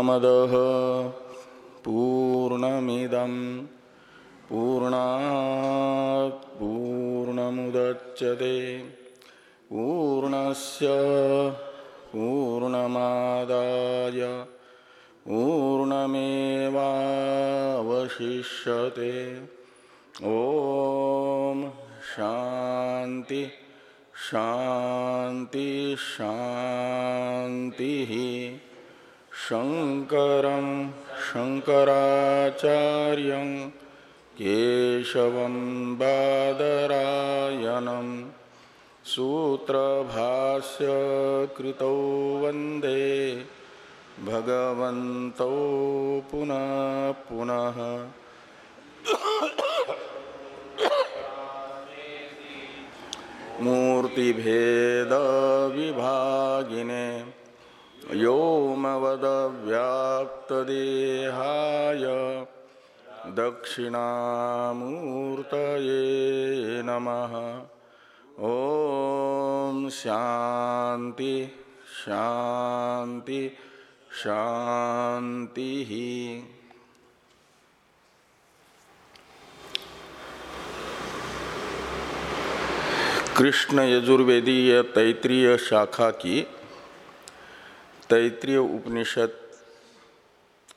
पूर्णमदः पूर्णमिदं पूर्णात् पूर्णमुदच्यते। पूर्णस्य पूर्णमादाय पूर्णमेवावशिष्यते। ॐ शान्ति शान्ति शान्तिः। शङ्करं शङ्कराचार्यं केशवं बादरायणम् सूत्रभाष्य कृतौ वंदे भगवन्तौ पुनः पुनः। मूर्तिभेदविभागिने व्योमवदव्याप्तदेहाय दक्षिणामूर्तये नमः। शांति शांति शांति ही कृष्ण यजुर्वेदीय तैतृय शाखा की तैतृय उपनिषद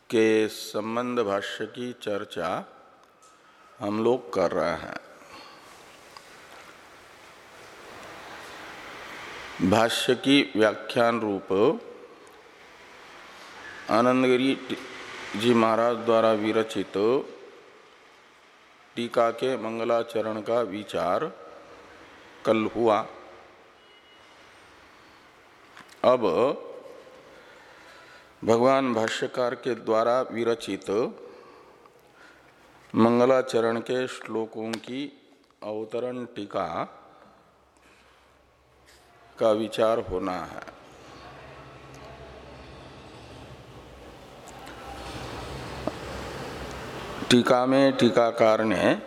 के संबंध भाष्य की चर्चा हम लोग कर रहे हैं। भाष्य की व्याख्यान रूप आनंदगिरी जी महाराज द्वारा विरचित टीका के मंगलाचरण का विचार कल हुआ। अब भगवान भाष्यकार के द्वारा विरचित मंगलाचरण के श्लोकों की अवतरण टीका का विचार होना है। टीका में टीकाकार ने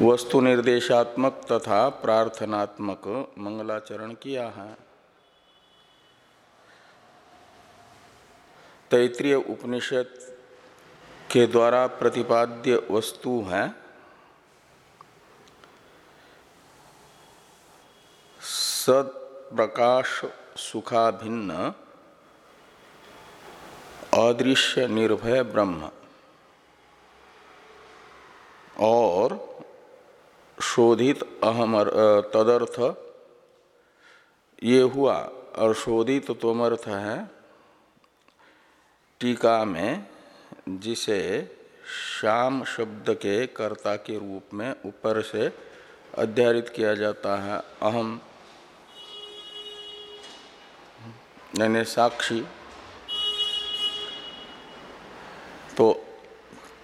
वस्तु निर्देशात्मक तथा प्रार्थनात्मक मंगलाचरण किया है। तैतृय उपनिषद के द्वारा प्रतिपाद्य वस्तु है। सत प्रकाश सुखाभिन्न, अदृश्य निर्भय ब्रह्म, और शोधित अहम तदर्थ ये हुआ, और शोधित तोमर्थ है। टीका में जिसे श्याम शब्द के कर्ता के रूप में ऊपर से अध्यारित किया जाता है, अहम, यानी साक्षी। तो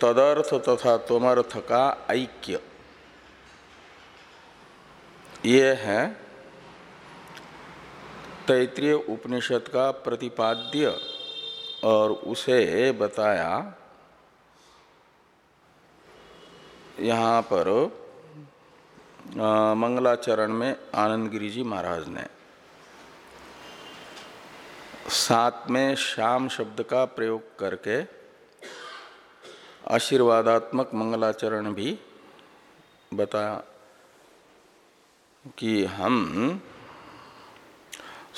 तदर्थ तथा तमर्थ का ऐक्य। ये है तैतृय उपनिषद का प्रतिपाद्य और उसे बताया, यहाँ पर मंगलाचरण में आनंद जी महाराज ने। साथ में श्याम शब्द का प्रयोग करके आशीर्वादात्मक मंगलाचरण भी बताया कि हम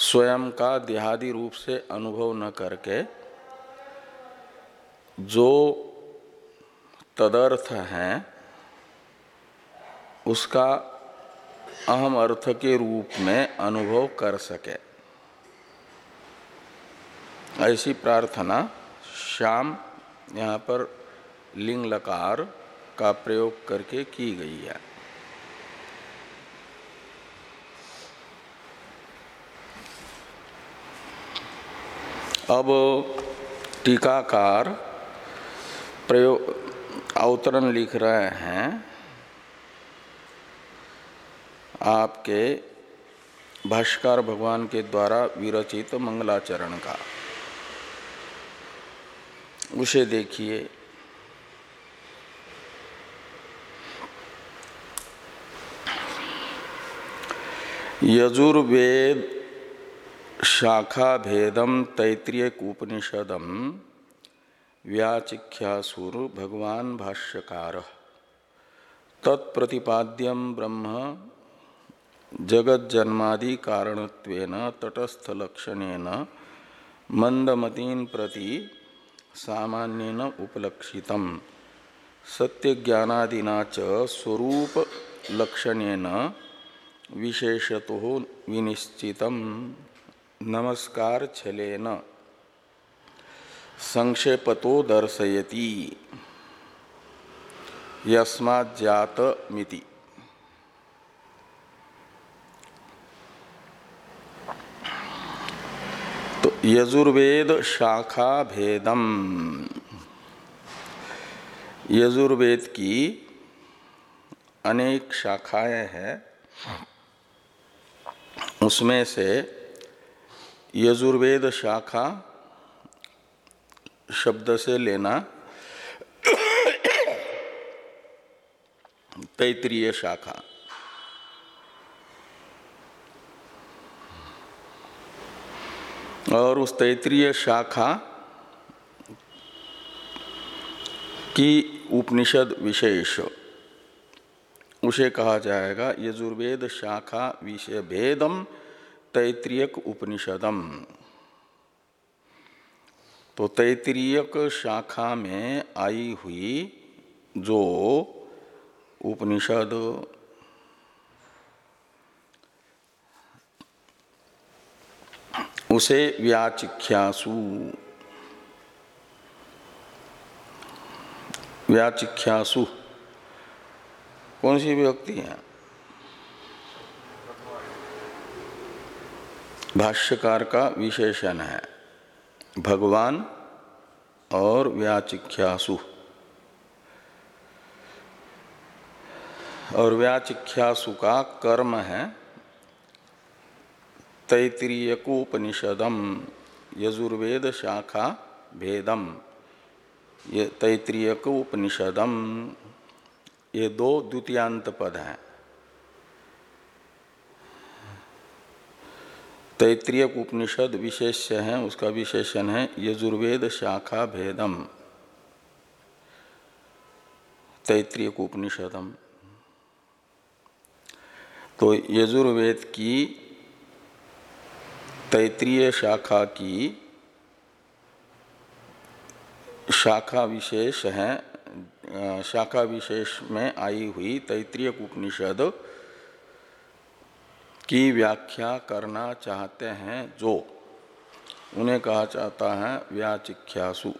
स्वयं का देहादि रूप से अनुभव न करके जो तदर्थ है, उसका अहम अर्थ के रूप में अनुभव कर सके। ऐसी प्रार्थना श्याम यहाँ पर लिंग लकार का प्रयोग करके की गई है। अब टीकाकार प्रयोग, अवतरण लिख रहे हैं। आपके भाष्कर भगवान के द्वारा विरचित मंगलाचरण का। उसे देखिए। यजुर्वेद शाखा भेदम तैतृय उपनिषदम व्याचिख्यासुर भगवान भाष्यकार। तत्प्रतिपाद्यम ब्रह्म जगज्जन्मादि कारणत्वेन तटस्थलक्षणेन, मंदमतीन प्रति सामान्यन उपलक्षितम। सत्यज्ञानादिना च स्वरूप लक्षणेन विशेषतो नमस्कार छलेन। संक्षेपतो दर्शयति। यस्मात् मिति तो यजुर्वेद शाखा भेदम यजुर्वेद की अनेक शाखाएँ हैं। उसमें से यजुर्वेद शाखा शब्द से लेना तैतरीय शाखा। और उस तैतरीय शाखा की उपनिषद विशेष, उसे कहा जाएगा यजुर्वेद शाखा विषय भेदम तैतरीयक उपनिषदम। तो तैतरीयक शाखा में आई हुई जो उपनिषद उसे व्याचिख्यासु। व्याचिख्यासु। कौन सी व्यक्ति है? भाष्यकार का विशेषण है। भगवान और व्याचिख्यासु। और व्याचिख्यासु का कर्म है तैतरीयकोपनिषदम, यजुर्वेद शाखा भेदम। ये तैतरीयकोपनिषदम, ये दो द्वितीयांत पद हैं। तैतरीय उपनिषद विशेष्य है, उसका विशेषण है यजुर्वेद शाखा भेदम। तैतरीय उपनिषदम। तो यजुर्वेद की, तैतरीय शाखा की शाखा विशेष है शाखा विशेष में आई हुई तैतरीय उपनिषद की व्याख्या करना चाहते हैं जो उन्हें कहा जाता है व्याचिख्यासु।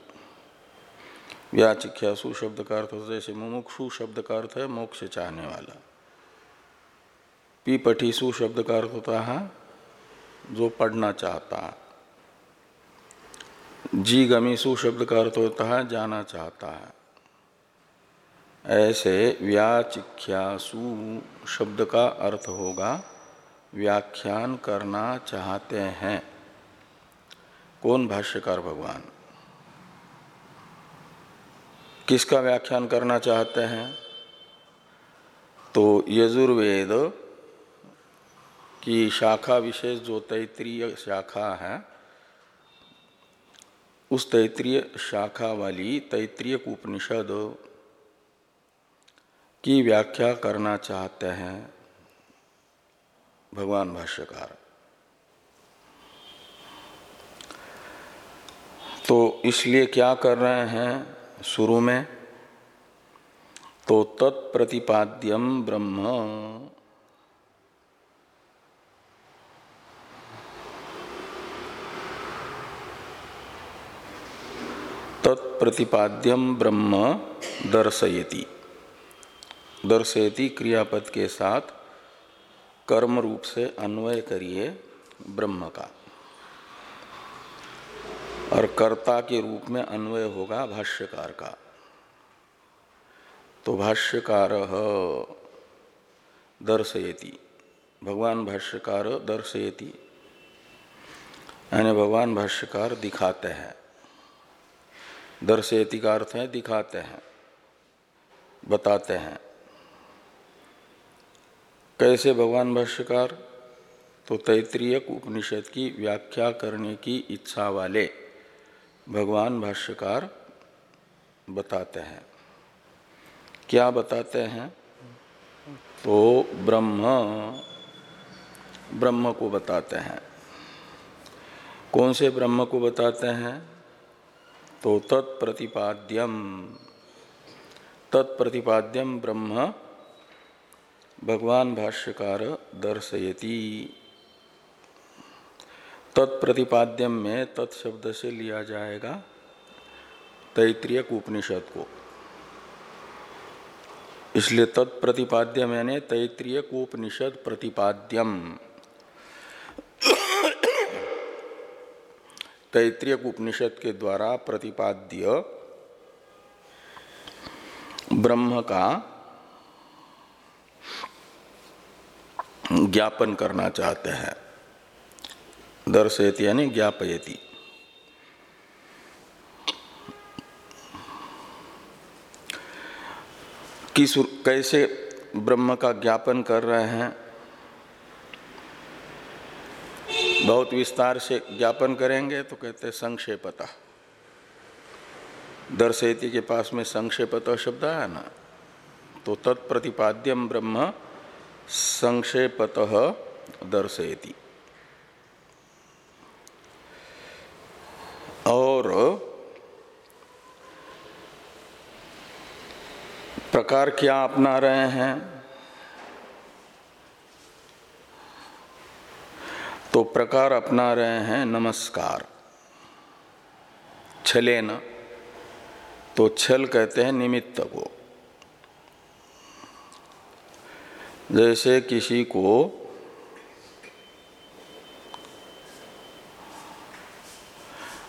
व्याचिख्यासु शब्द का अर्थ जैसे मुमुक्षु शब्द का अर्थ है मोक्ष चाहने वाला। पीपठीसु शब्द का अर्थ होता है जो पढ़ना चाहता। है जी गमीसु शब्द का अर्थ होता है जाना चाहता। है ऐसे व्याचिख्यासु शब्द का अर्थ होगा व्याख्यान करना चाहते हैं। कौन भाष्यकार भगवान? किसका व्याख्यान करना चाहते हैं? तो यजुर्वेद की शाखा विशेष जो तैतरीय शाखा है, उस तैतरीय शाखा वाली तैतरीय उपनिषद की व्याख्या करना चाहते हैं। भगवान भाष्यकार। तो इसलिए क्या कर रहे हैं शुरू में? तो तत्प्रतिपाद्यम ब्रह्म। तत्प्रतिपाद्यम ब्रह्म दर्शयति। दर्शयति क्रियापद के साथ कर्म रूप से अन्वय करिए ब्रह्म का। और कर्ता के रूप में अन्वय होगा भाष्यकार का। तो भाष्यकार दर्शयति। भगवान भाष्यकार दर्शयति। यानी भगवान भाष्यकार दिखाते हैं। दर्शयति का अर्थ है दिखाते हैं, बताते हैं। कैसे भगवान भाष्यकार? तो तैतरीय उपनिषद की व्याख्या करने की इच्छा वाले भगवान भाष्यकार बताते हैं। क्या बताते हैं? तो ब्रह्म ब्रह्म को बताते हैं। कौन से ब्रह्म को बताते हैं? तो तत्प्रतिपाद्यम तत्प्रतिपाद्यम ब्रह्म भगवान भाष्यकार दर्शयति। तत्प्रतिपाद्यम में तत्शब्द से लिया जाएगा तैतृय उपनिषद को। इसलिए तत्प्रतिपाद्यम यानी तैतृय उपनिषद प्रतिपाद्यम। तैतृय उपनिषद के द्वारा प्रतिपाद्य ब्रह्म का ज्ञापन करना चाहते हैं। दर्शयति यानी ज्ञापयति। किस कैसे ब्रह्म का ज्ञापन कर रहे हैं? बहुत विस्तार से ज्ञापन करेंगे तो कहते हैं संक्षेपता। दर्शयति के पास में संक्षेपत शब्द है ना? तो तत्प्रतिपाद्यम ब्रह्म संक्षेपत दर्शयति। और प्रकार क्या अपना रहे हैं? तो प्रकार अपना रहे हैं नमस्कार। छले तो छल कहते हैं निमित्त को। जैसे किसी को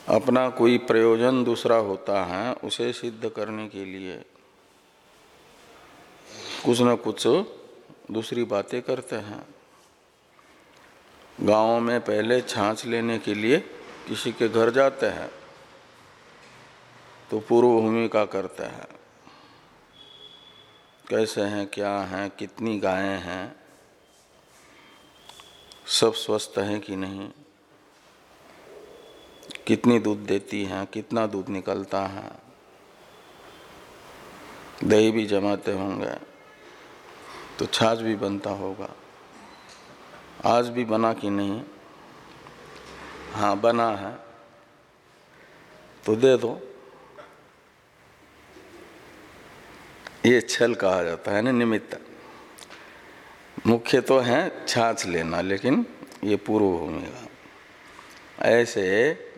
अपना कोई प्रयोजन दूसरा होता है, उसे सिद्ध करने के लिए कुछ न कुछ दूसरी बातें करते हैं। गाँव में पहले छाछ लेने के लिए किसी के घर जाते हैं तो पूर्व भूमिका करते हैं। कैसे हैं, क्या हैं, कितनी गायें हैं, सब स्वस्थ हैं कि नहीं? कितनी दूध देती हैं, कितना दूध निकलता है? दही भी जमाते होंगे तो छाछ भी बनता होगा। आज भी बना कि नहीं? हाँ बना है। तो दे दो। ये छल कहा जाता है ना निमित्त। मुख्य तो है छाछ लेना, लेकिन ये पूर्व भूमिका ऐसे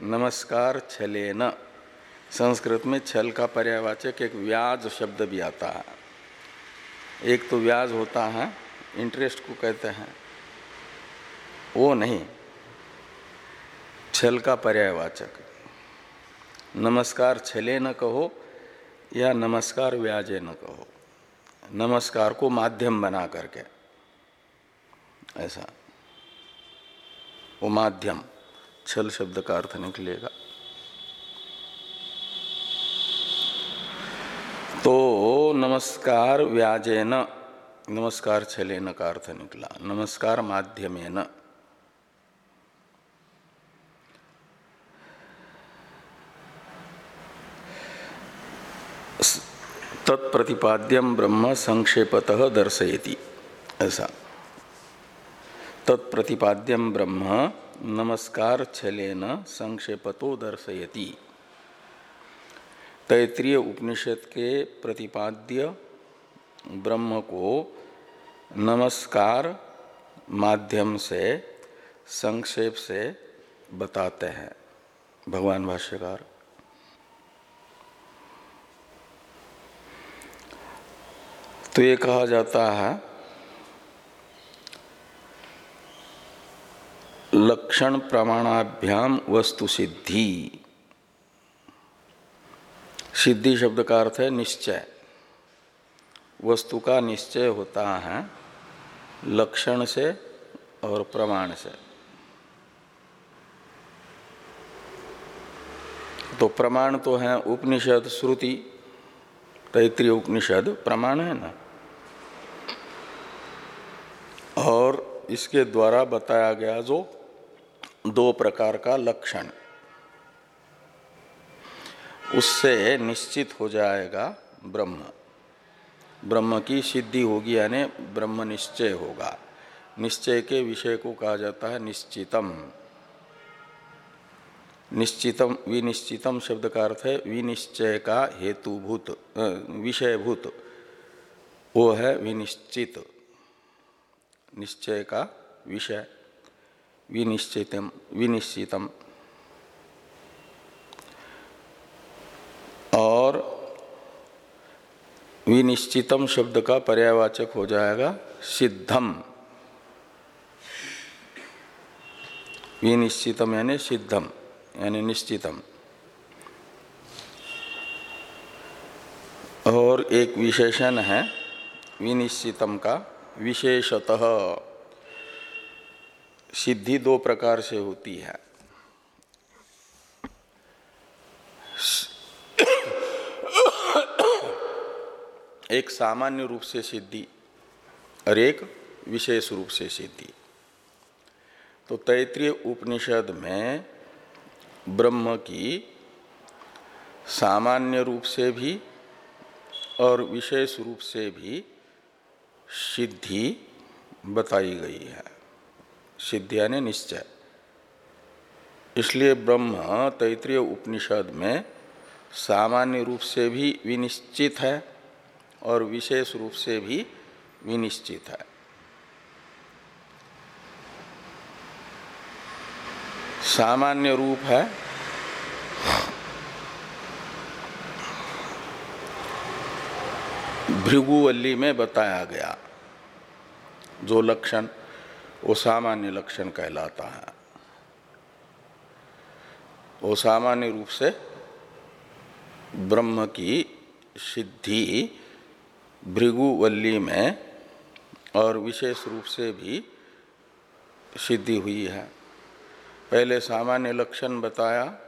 नमस्कार छले न संस्कृत में छल का पर्यावाचक एक व्याज शब्द भी आता है। एक तो व्याज होता है इंटरेस्ट को कहते हैं। वो नहीं, छल का पर्यायवाचक नमस्कार छले न कहो या नमस्कार व्याजे न कहो। नमस्कार को माध्यम बना करके। ऐसा। वो माध्यम, छल शब्द का अर्थ निकलेगा। तो नमस्कार व्याजेन नमस्कार छलेन का अर्थ निकला। नमस्कार माध्यमेन तत्प्रतिपाद्यम ब्रह्म संक्षेपतः दर्शयति। ऐसा। तत्प्रतिपाद्यम ब्रह्म नमस्कार छलेन संक्षेपतो दर्शयति। तैतृय उपनिषद के प्रतिपाद्य ब्रह्म को नमस्कार माध्यम से, संक्षेप से बताते हैं। भगवान भाष्यकार। तो ये कहा जाता है, लक्षण प्रमाणाभ्याम वस्तु सिद्धि। सिद्धि शब्द का अर्थ है निश्चय। वस्तु का निश्चय होता है लक्षण से और प्रमाण से। तो प्रमाण तो है उपनिषद, श्रुति, तैतृय उपनिषद, प्रमाण है ना और इसके द्वारा बताया गया जो दो प्रकार का लक्षण। उससे निश्चित हो जाएगा ब्रह्म। ब्रह्म की सिद्धि होगी यानी ब्रह्म निश्चय होगा। निश्चय के विषय को कहा जाता है निश्चितम। निश्चितम, विनिश्चितम शब्द का अर्थ है विनिश्चय का हेतुभूत विषयभूत। वो है विनिश्चित। निश्चय का विषय। विनिश्चितम विनिश्चितम। और विनिश्चितम शब्द का पर्यावाचक हो जाएगा सिद्धम। विनिश्चितम यानी सिद्धम, यानी निश्चितम। और एक विशेषण है, विनिश्चितम का विशेषतः सिद्धि दो प्रकार से होती है। एक सामान्य रूप से सिद्धि और एक विशेष रूप से सिद्धि। तो तैतृय उपनिषद में ब्रह्म की सामान्य रूप से भी और विशेष रूप से भी सिद्धि बताई गई है। सिद्धि यानी निश्चय। इसलिए ब्रह्म तैतृय उपनिषद में सामान्य रूप से भी विनिश्चित है और विशेष रूप से भी विनिश्चित है। सामान्य रूप है। भृगुवल्ली में बताया गया। जो लक्षण, वो सामान्य लक्षण कहलाता है। वो सामान्य रूप से ब्रह्म की सिद्धि भृगुवल्ली में और विशेष रूप से भी सिद्धि हुई है। पहले सामान्य लक्षण बताया,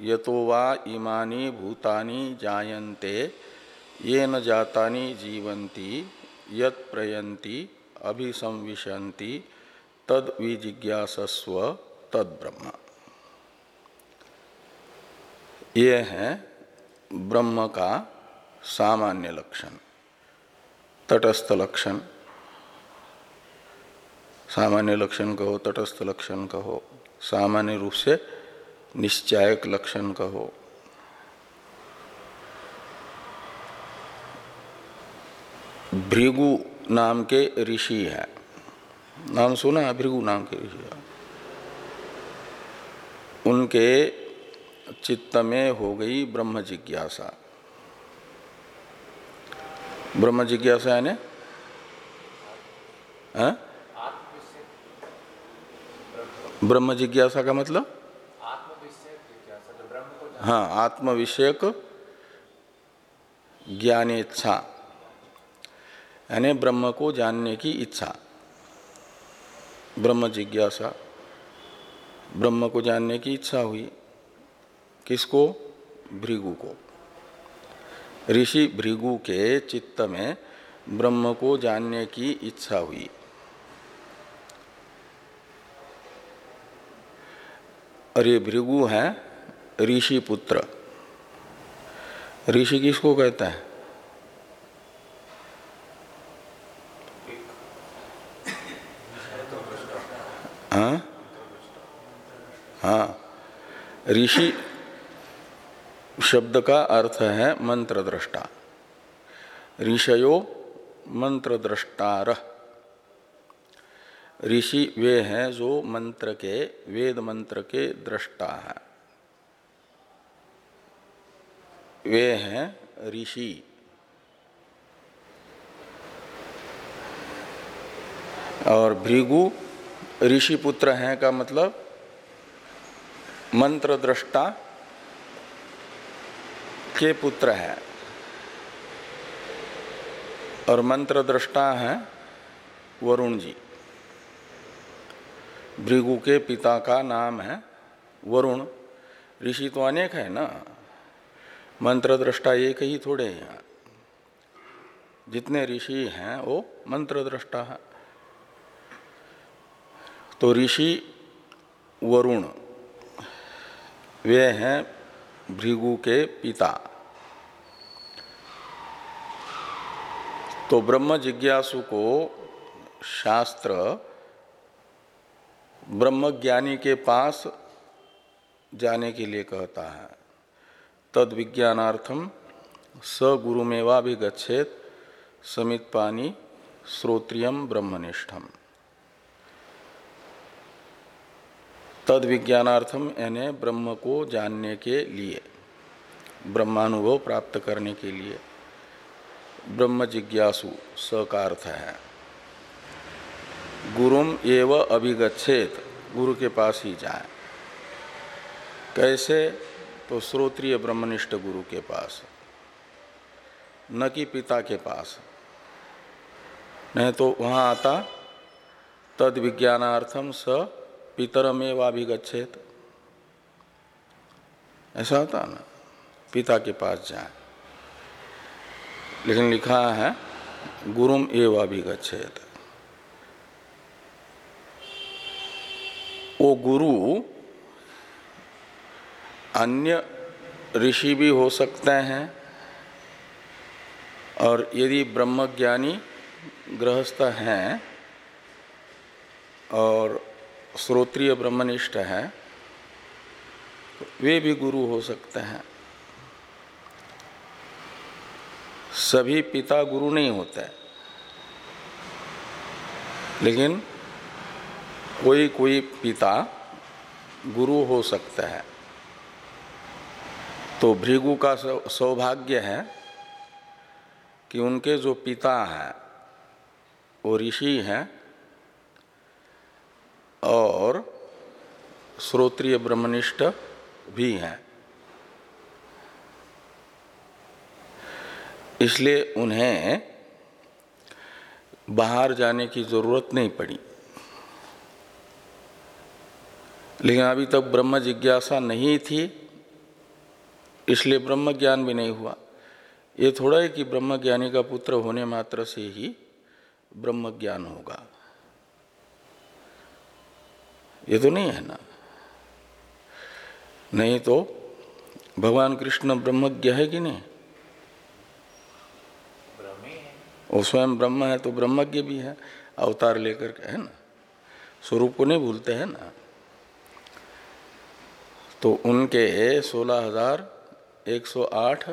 यतो वा इमानी भूतानी जायन्ते, ये न जातानी जीवंती यत प्रयंती अभिसंविशंति तद विजिज्ञासस्व तद ब्रह्म ये है ब्रह्म का सामान्य लक्षण, तटस्थ लक्षण। सामान्य लक्षण कहो, तटस्थ लक्षण कहो, सामान्य रूप से निश्चायक लक्षण कहो। भृगु नाम के ऋषि है। नाम सुना है? भृगु नाम के ऋषि उनके चित्त में हो गई ब्रह्म जिज्ञासा। ब्रह्म जिज्ञासा यानी? हाँ? ब्रह्म जिज्ञासा का मतलब? हाँ आत्म विषयक ज्ञान इच्छा यानी ब्रह्म को जानने की इच्छा। ब्रह्म जिज्ञासा। ब्रह्म को जानने की इच्छा हुई। किसको? भृगु को। ऋषि भृगु के चित्त में ब्रह्म को जानने की इच्छा हुई। ये भृगु है ऋषि पुत्र। ऋषि किसको कहता हाँ? ऋषि शब्द का अर्थ है मंत्र दृष्टा ऋषयो मंत्र दृष्टार ऋषि वे हैं जो मंत्र के, वेद मंत्र के दृष्टा हैं। वे हैं ऋषि। और भृगु ऋषि पुत्र हैं का मतलब मंत्र दृष्टा के पुत्र है। और मंत्र दृष्टा है वरुण जी। भृगु के पिता का नाम है वरुण। ऋषि तो अनेक है ना। मंत्र दृष्टा एक ही थोड़े हैं। जितने ऋषि हैं, वो मंत्र दृष्टा है। तो ऋषि, वरुण। वे हैं भृगु के पिता। तो ब्रह्म जिज्ञासु को शास्त्र ब्रह्म ज्ञानी के पास जाने के लिए कहता है। तद विज्ञानार्थम स गच्छेत समित पानी श्रोत्रियम ब्रह्मनिष्ठम। तद विज्ञानार्थम यानी ब्रह्म को जानने के लिए, ब्रह्मानुभव प्राप्त करने के लिए ब्रह्म जिज्ञासु स का अर्थ है। गुरुम एव अभिगछेत गुरु के पास ही जाए। कैसे? तो श्रोत्रिय ब्रह्मनिष्ठ गुरु के पास, न कि पिता के पास। नहीं तो वहाँ आता तद विज्ञानार्थम स पितरमेवाभिगछेत ऐसा होता ना? पिता के पास जाए। लेकिन लिखा है गुरुम एव अभिगछेत वो गुरु, अन्य ऋषि भी हो सकते हैं, और यदि ब्रह्मज्ञानी गृहस्थ हैं, और श्रोत्रिय ब्रह्मनिष्ठ हैं, वे भी गुरु हो सकते हैं। सभी पिता गुरु नहीं होते। लेकिन कोई कोई पिता गुरु हो सकता है। तो भृगु का सौभाग्य है कि उनके जो पिता हैं वो ऋषि हैं और श्रोत्रिय ब्रह्मनिष्ठ भी हैं। इसलिए उन्हें बाहर जाने की ज़रूरत नहीं पड़ी। लेकिन अभी तक ब्रह्म जिज्ञासा नहीं थी, इसलिए ब्रह्म ज्ञान भी नहीं हुआ। ये थोड़ा है कि ब्रह्म ज्ञानी का पुत्र होने मात्र से ही ब्रह्म ज्ञान होगा। ये तो नहीं है ना। नहीं तो भगवान कृष्ण ब्रह्मज्ञ है कि नहीं? वो स्वयं ब्रह्म है तो ब्रह्मज्ञ भी है अवतार लेकर के है ना? स्वरूप को नहीं भूलते हैं ना? तो उनके सोलह हज़ार एक सौ आठ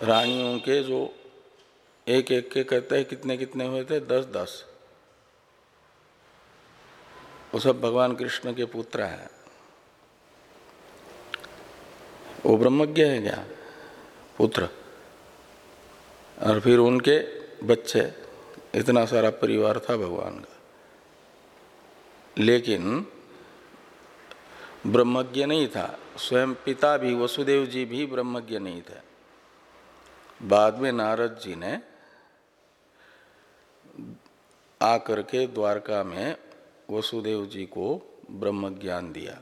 रानियों के जो एक एक के कहते हैं कितने कितने हुए थे? दस दस वो सब भगवान कृष्ण के पुत्र हैं। वो ब्रह्मज्ञ है क्या? पुत्र। और फिर उनके बच्चे। इतना सारा परिवार था भगवान का। लेकिन ब्रह्मज्ञ नहीं था। स्वयं पिता भी, वसुदेव जी भी ब्रह्मज्ञ नहीं थे। बाद में नारद जी ने आकर के द्वारका में वसुदेव जी को ब्रह्म ज्ञान दिया।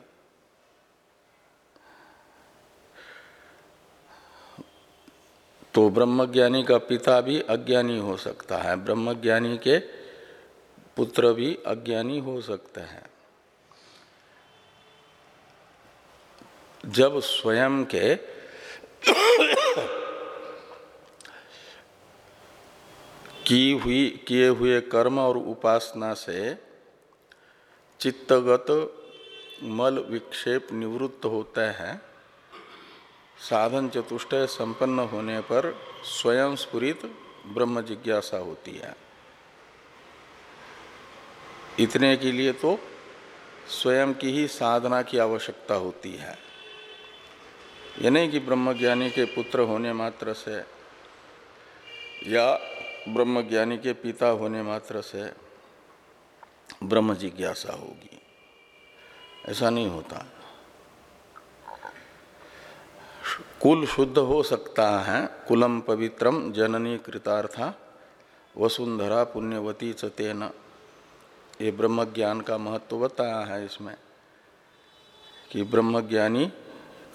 तो ब्रह्मज्ञानी का पिता भी अज्ञानी हो सकता है, ब्रह्मज्ञानी के पुत्र भी अज्ञानी हो सकते हैं। जब स्वयं के की हुई, किए हुए कर्म और उपासना से चित्तगत मल विक्षेप निवृत्त होता है। साधन चतुष्टय संपन्न होने पर स्वयं स्फुरित ब्रह्म जिज्ञासा होती है। इतने के लिए तो स्वयं की ही साधना की आवश्यकता होती है। ये नहीं कि ब्रह्मज्ञानी के पुत्र होने मात्र से या ब्रह्मज्ञानी के पिता होने मात्र से ब्रह्म जिज्ञासा होगी। ऐसा नहीं होता। कुल शुद्ध हो सकता है, कुलम पवित्रम जननी कृतार्था, वसुंधरा पुण्यवती चतेन ये ब्रह्म ज्ञान का महत्व बताया है इसमें, कि ब्रह्मज्ञानी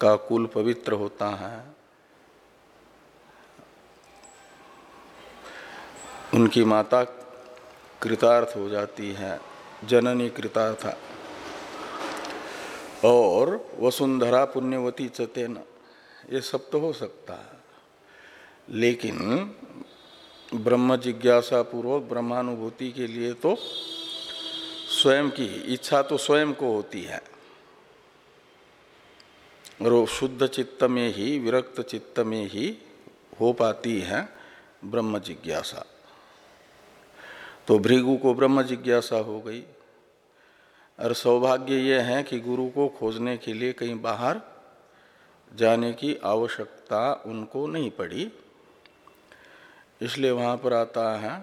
का कुल पवित्र होता है। उनकी माता कृतार्थ हो जाती है, जननी कृतार्थ। और वसुंधरा पुण्यवती चतेन, ये सब तो हो सकता है। लेकिन ब्रह्म जिज्ञासा पूर्वक ब्रह्मानुभूति के लिए तो स्वयं की इच्छा तो स्वयं को होती है। और शुद्ध चित्त में ही, विरक्त चित्त में ही हो पाती है ब्रह्म जिज्ञासा। तो भृगु को ब्रह्म जिज्ञासा हो गई। और सौभाग्य ये है कि गुरु को खोजने के लिए कहीं बाहर जाने की आवश्यकता उनको नहीं पड़ी। इसलिए वहाँ पर आता है,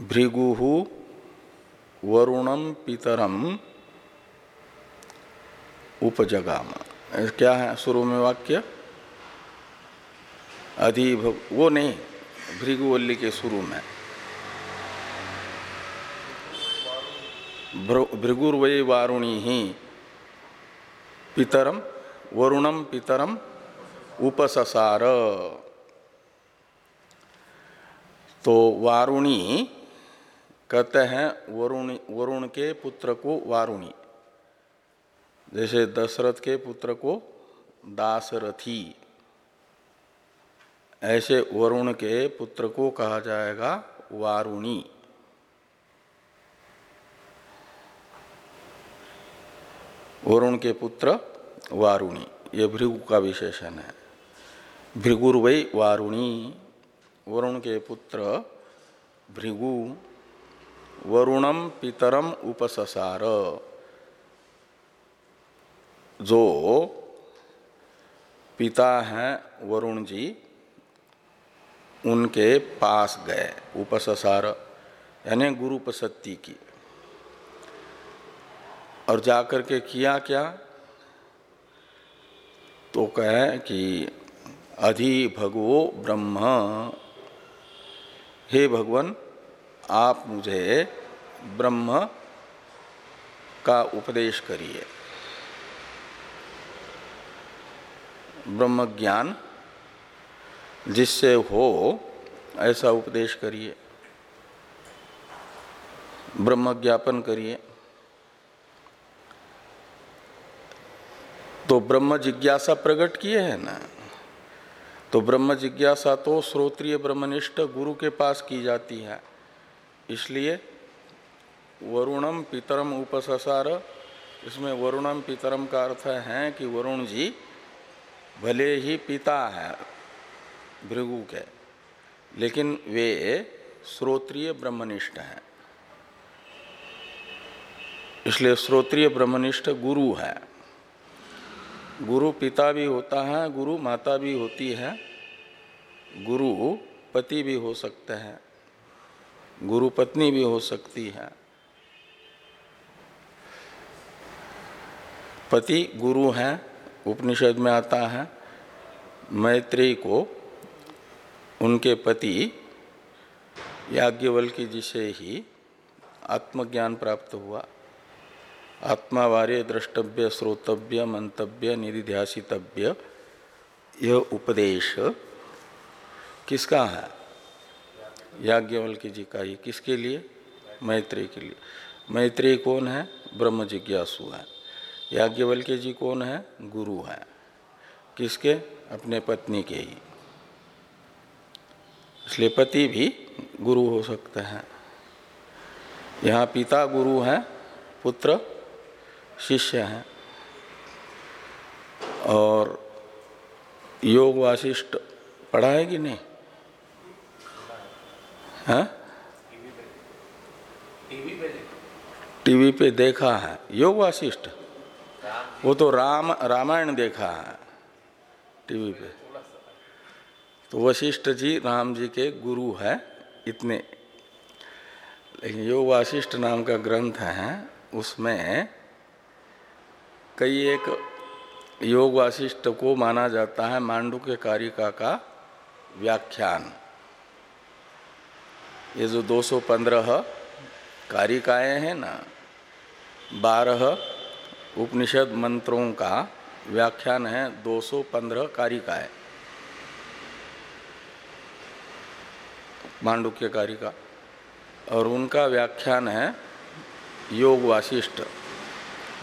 भृगु वरुणम पितरम उपजगाम। क्या है शुरू में वाक्य? अधि वो नहीं भृगुवल्ली के शुरू में। भृगुर्वय वारुणी ही पितरम वरुणम पितरम उपससार। तो वारुणी कहते हैं वरुण वरुण के पुत्र को वारुणी। जैसे दशरथ के पुत्र को दासरथी ऐसे वरुण के पुत्र को कहा जाएगा वारुणी। वरुण के पुत्र वारुणी। ये भृगु का विशेषण है। भृगुर्वै वारुणी। वरुण के पुत्र भृगु। वरुणम पितरम उपससार। जो पिता हैं वरुण जी, उनके पास गए। उपससार, यानी गुरुपसत्ति की। और जाकर के किया क्या? तो कहे कि, अधि भगवो ब्रह्म। हे भगवान, आप मुझे ब्रह्म का उपदेश करिए। ब्रह्म ज्ञान जिससे हो, ऐसा उपदेश करिए। ब्रह्म ज्ञापन करिए। तो ब्रह्म जिज्ञासा प्रकट किए है ना? तो ब्रह्म जिज्ञासा तो श्रोत्रिय ब्रह्मनिष्ठ गुरु के पास की जाती है। इसलिए वरुणम पितरम उपससार, इसमें वरुणम पितरम का अर्थ है कि वरुण जी भले ही पिता है, भृगु के, लेकिन वे श्रोत्रिय ब्रह्मनिष्ठ हैं। इसलिए श्रोत्रिय ब्रह्मनिष्ठ गुरु है। गुरु पिता भी होता है, गुरु माता भी होती है, गुरु पति भी हो सकते हैं, गुरु पत्नी भी हो सकती है। पति गुरु हैं, उपनिषद में आता है, मैत्री को उनके पति याज्ञवल्की जी से ही आत्मज्ञान प्राप्त हुआ। आत्मावार्य, द्रष्टव्य, श्रोतव्य, मंतव्य, निधिध्यासितव्य यह उपदेश किसका है? याज्ञवल्क्य जी का ही। किसके लिए? मैत्री के लिए। मैत्री कौन है? ब्रह्म जिज्ञासु है। याज्ञवल्क्य जी कौन है? गुरु है। किसके? अपने पत्नी के ही। इसलिए पति भी गुरु हो सकते हैं। यहाँ पिता गुरु हैं, पुत्र शिष्य हैं। और योग वाशिष्ठ पढ़ा है कि नहीं? है? टीवी पे देखा है। योग वाशिष्ठ वो तो राम, रामायण देखा है टीवी पे। तो वशिष्ठ जी, राम जी के गुरु है इतने। लेकिन योग वाशिष्ठ नाम का ग्रंथ है, उसमें कई एक योग वाशिष्ठ को माना जाता है मांडू के कारिका का व्याख्यान। ये जो 215 कारिकाएँ हैं ना, बारह उपनिषद मंत्रों का व्याख्यान है 215 कारिकाएँ। मांडुक्य कारिका। और उनका व्याख्यान है योग वाशिष्ठ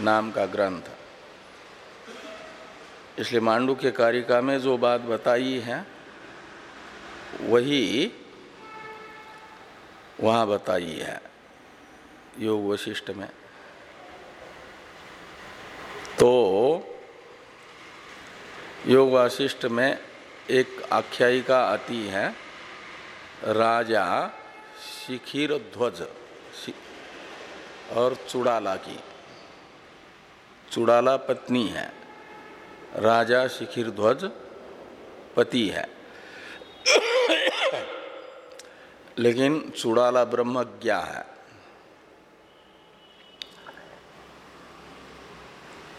नाम का ग्रंथ। इसलिए मांडू के कारिका में जो बात बताई है, वही वहाँ बताई है, योग वशिष्ठ में। तो योग वाशिष्ठ में एक आख्यायिका आती है, राजा शिखिर ध्वज और चुड़ाला की। चुड़ाला पत्नी है। राजा शिखिर ध्वज पति है। लेकिन चुड़ाला ब्रह्मज्ञा है।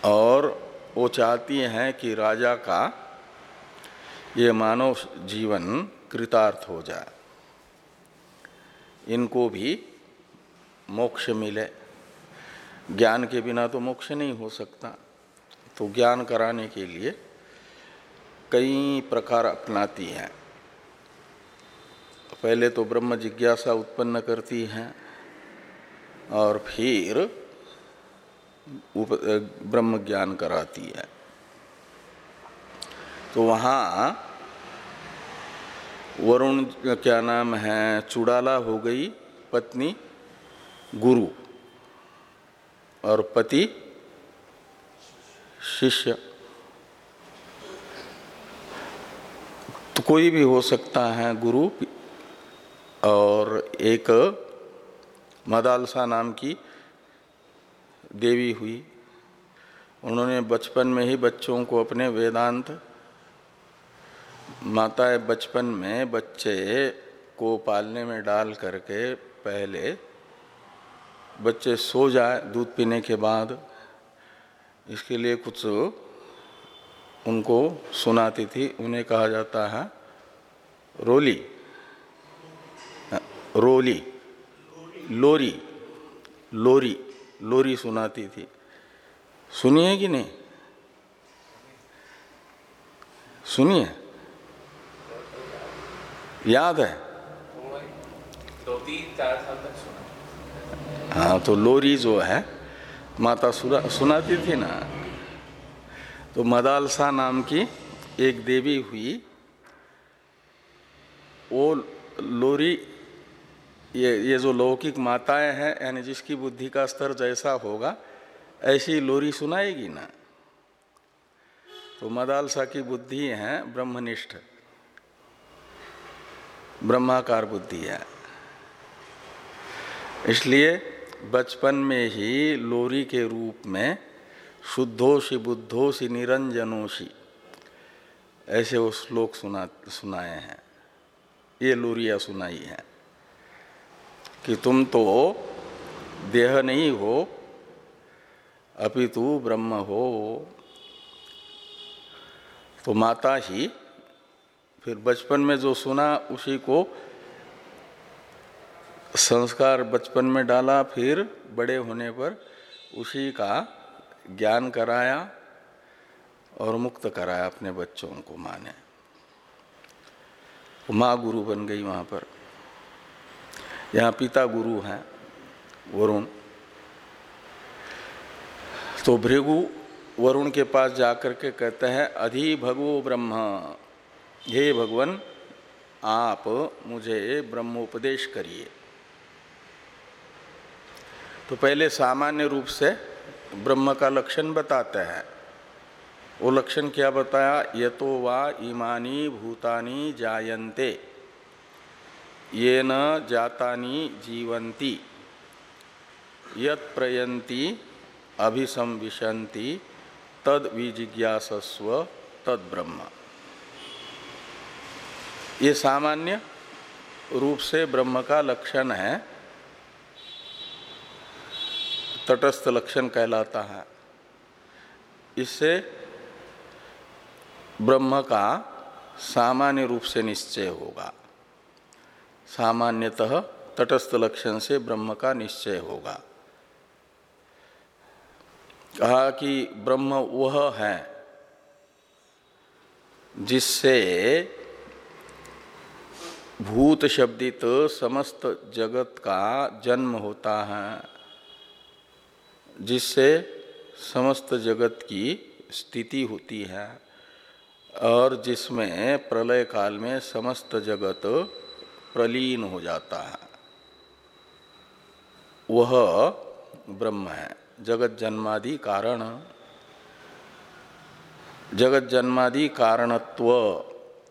और वो चाहती हैं कि राजा का ये मानव जीवन कृतार्थ हो जाए। इनको भी मोक्ष मिले। ज्ञान के बिना तो मोक्ष नहीं हो सकता। तो ज्ञान कराने के लिए कई प्रकार अपनाती हैं। पहले तो ब्रह्म जिज्ञासा उत्पन्न करती हैं और फिर ब्रह्म ज्ञान कराती है। तो वहाँ वरुण, क्या नाम है, चुड़ाला हो गई पत्नी गुरु और पति शिष्य। तो कोई भी हो सकता है गुरु और एक मदालसा नाम की देवी हुई। उन्होंने बचपन में ही बच्चों को अपने वेदांत, माताएँ बचपन में बच्चे को पालने में डाल करके पहले बच्चे सो जाए दूध पीने के बाद। इसके लिए कुछ उनको सुनाती थी उन्हें कहा जाता है रोली। रोली। लोरी। लोरी। लोरी सुनाती थी। सुनिए कि नहीं? सुनिए। याद है? हाँ तो लोरी जो है माता सुना सुनाती थी ना तो मदालसा नाम की एक देवी हुई, वो लोरी, ये ये जो लौकिक माताएँ हैं, यानी जिसकी बुद्धि का स्तर जैसा होगा, ऐसी लोरी सुनाएगी ना। तो मदालसा की बुद्धि है, ब्रह्मनिष्ठ। ब्रह्माकार बुद्धि है। इसलिए बचपन में ही लोरी के रूप में शुद्धोषि बुद्धोषि निरंजनोषि, ऐसे वो श्लोक सुना, सुनाए हैं। ये लोरिया सुनाई है कि तुम तो देह नहीं हो, अपितु ब्रह्म हो। तो माता ही फिर बचपन में जो सुना, उसी को संस्कार बचपन में डाला, फिर बड़े होने पर उसी का ज्ञान कराया और मुक्त कराया अपने बच्चों को माँ ने। माँ गुरु बन गई वहाँ पर। यहाँ पिता गुरु हैं, वरुण। तो भृगु वरुण के पास जाकर के कहते हैं, अधि भगवो ब्रह्म। हे भगवान, आप मुझे ब्रह्मोपदेश करिए। तो पहले सामान्य रूप से ब्रह्म का लक्षण बताते हैं। वो लक्षण क्या बताया? ये तो वा इमानी भूतानी जायन्ते। ये न जातानी जीवंती यत अभिसंविशंति तद विजिज्ञासस्व, तद ब्रह्म। ये सामान्य रूप से ब्रह्म का लक्षण है। तटस्थ लक्षण कहलाता है। इससे ब्रह्म का सामान्य रूप से निश्चय होगा। सामान्यतः तटस्थ लक्षण से ब्रह्म का निश्चय होगा। कहा कि ब्रह्म वह है जिससे भूत शब्दित समस्त जगत का जन्म होता है। जिससे समस्त जगत की स्थिति होती है और जिसमें प्रलय काल में समस्त जगत प्रलीन हो जाता है। वह ब्रह्म है। जगत जन्मादि कारण। जगत जन्मादि कारणत्व,